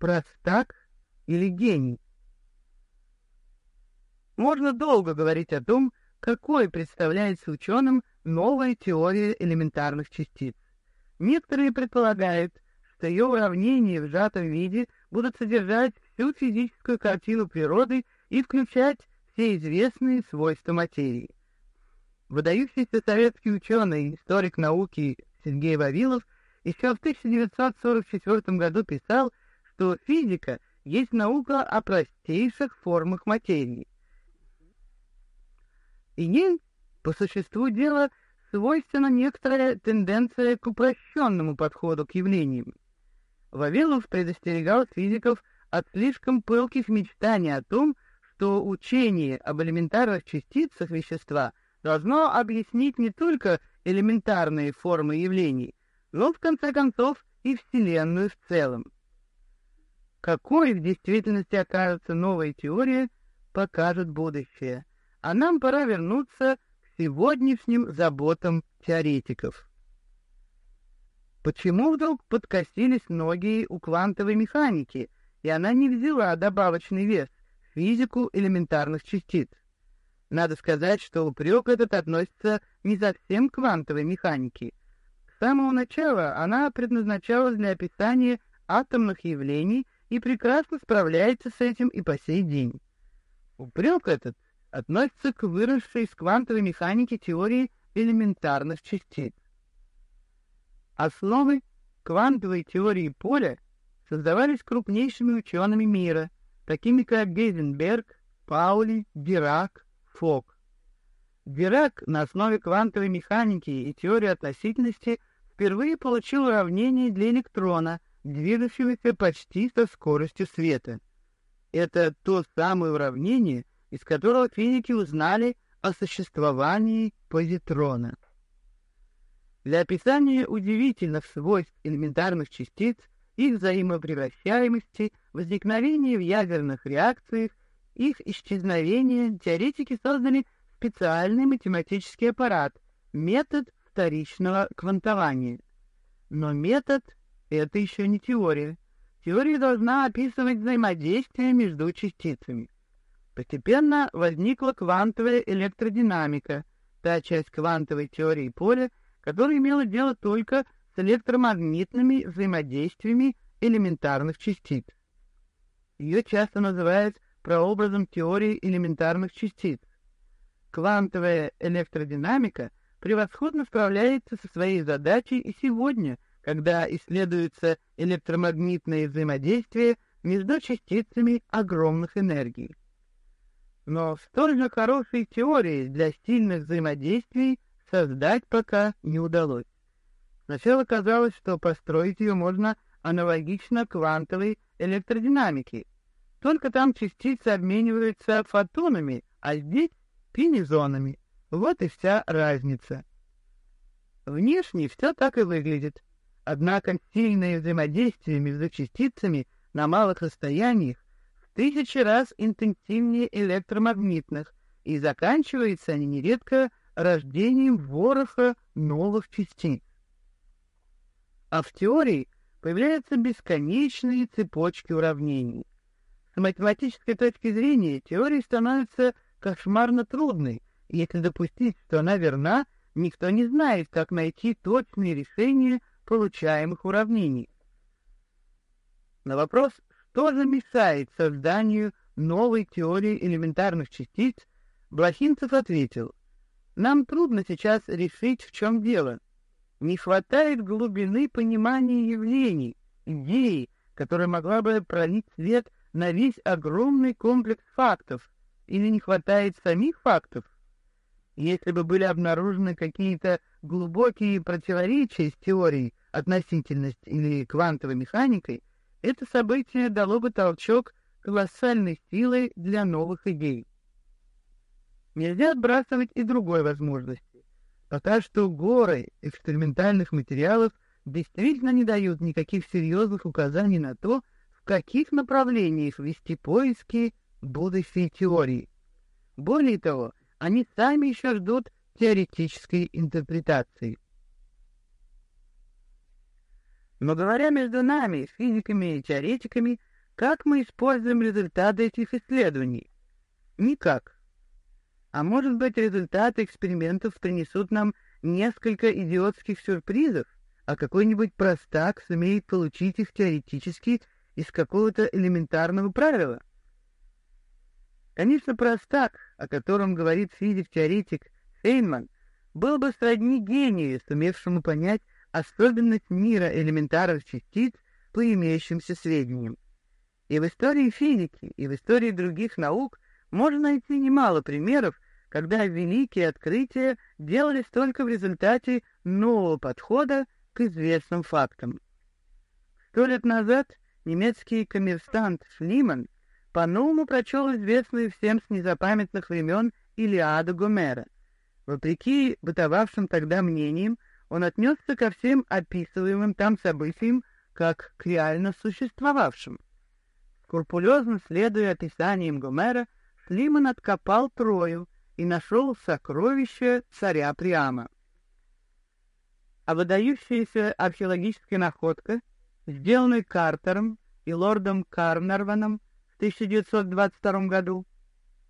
простак или гений? Можно долго говорить о том, какой представляется ученым новая теория элементарных частиц. Некоторые предполагают, что ее уравнения в сжатом виде будут содержать всю физическую картину природы и включать все известные свойства материи. Выдающийся советский ученый, историк науки Сергей Вавилов еще в 1944 году писал, что физика есть наука о простейших формах материи. И ей, по существу дела, свойственна некоторая тенденция к упрощенному подходу к явлениям. Вавилов предостерегал физиков от слишком пылких мечтаний о том, что учение об элементарных частицах вещества должно объяснить не только элементарные формы явлений, но, в конце концов, и Вселенную в целом. Какой в действительности окажется новая теория, покажет будущее, а нам пора вернуться к сегодняшним заботам теоретиков. Почему вдруг подкосились ноги у квантовой механики, и она не взяла добавочный вес — физику элементарных частиц? Надо сказать, что упрек этот относится не совсем к квантовой механике. С самого начала она предназначалась для описания атомных явлений и прекрасно справляется с этим и по сей день. Упрек этот относится к выросшей из квантовой механики теории элементарных частиц. Основы квантовой теории поля создавались крупнейшими учеными мира, такими как Гейзенберг, Паули, Дирак, Фок. Дирак на основе квантовой механики и теории относительности впервые получил уравнение для электрона, движущегося почти со скоростью света. Это то самое уравнение, из которого физики узнали о существовании позитрона. Для описания удивительных свойств элементарных частиц, их взаимопревращаемости, возникновения в ядерных реакциях, их исчезновения, теоретики создали специальный математический аппарат — метод вторичного квантования. Но метод — это еще не теория. Теория должна описывать взаимодействие между частицами. Постепенно возникла квантовая электродинамика, та часть квантовой теории поля, которая имела дело только с электромагнитными взаимодействиями элементарных частиц. Ее часто называют прообразом теории элементарных частиц. Квантовая электродинамика превосходно справляется со своей задачей и сегодня, когда исследуется электромагнитное взаимодействие между частицами огромных энергий. Но столь же хорошей теории для сильных взаимодействий создать пока не удалось. Сначала казалось, что построить ее можно аналогично квантовой электродинамике. Только там частицы обмениваются фотонами, а здесь пинизонами. Вот и вся разница. Внешне все так и выглядит. Однако сильное взаимодействие между частицами на малых расстояниях в тысячи раз интенсивнее электромагнитных, и заканчиваются они нередко рождением вороха новых частиц. А в теории появляются бесконечные цепочки уравнений. С математической точки зрения теория становится кошмарно трудной, если допустить, что она верна, никто не знает, как найти точные решения получаемых уравнений. На вопрос, что же созданию новой теории элементарных частиц, Блохинцев ответил, нам трудно сейчас решить, в чем дело. Не хватает глубины понимания явлений, идеи, которая могла бы пролить свет на весь огромный комплекс фактов, или не хватает самих фактов. Если бы были обнаружены какие-то глубокие противоречия с теорией относительности или квантовой механикой, это событие дало бы толчок колоссальной силы для новых идей. Нельзя отбрасывать и другой возможности. Пока что горы экспериментальных материалов действительно не дают никаких серьезных указаний на то, в каких направлениях вести поиски будущей теории. Более того, они сами еще ждут теоретической интерпретации. Но говоря между нами, физиками и теоретиками, Как мы используем результаты этих исследований? Никак. А может быть, результаты экспериментов принесут нам несколько идиотских сюрпризов, а какой-нибудь простак сумеет получить их теоретически из какого-то элементарного правила? Конечно, простак, о котором говорит физик-теоретик Фейнман, был бы сродни гению, сумевшему понять особенность мира элементарных частиц по имеющимся сведениям. И в истории физики, и в истории других наук можно найти немало примеров, когда великие открытия делались только в результате нового подхода к известным фактам. Сто лет назад немецкий коммерсант Шлиман по-новому прочел известную всем с незапамятных времен Илиаду Гомера. Вопреки бытовавшим тогда мнениям, он отнесся ко всем описываемым там событиям как к реально существовавшим. Скрупулезно следуя описаниям Гомера, Шлиман откопал Трою и нашел сокровище царя Приама. А выдающаяся археологическая находка, сделанная Картером и лордом Карнарваном в 1922 году,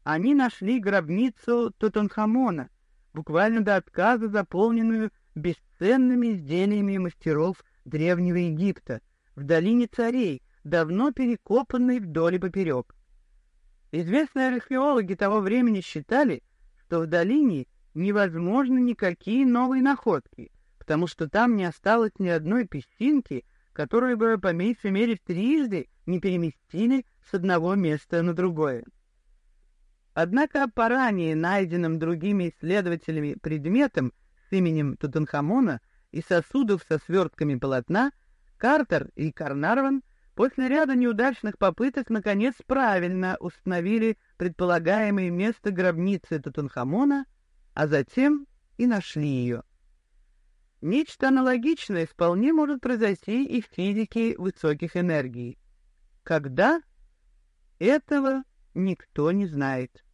они нашли гробницу Тутанхамона, буквально до отказа заполненную бесценными изделиями мастеров Древнего Египта, в долине царей, давно перекопанной вдоль и поперек. Известные археологи того времени считали, что в долине невозможны никакие новые находки, потому что там не осталось ни одной песчинки, которую бы по меньшей мере трижды не переместили с одного места на другое. Однако по ранее найденным другими исследователями предметам именем Тутанхамона и сосудов со свертками полотна, Картер и Карнарван после ряда неудачных попыток наконец правильно установили предполагаемое место гробницы Тутанхамона, а затем и нашли ее. Нечто аналогичное вполне может произойти и в физике высоких энергий. Когда? Этого никто не знает.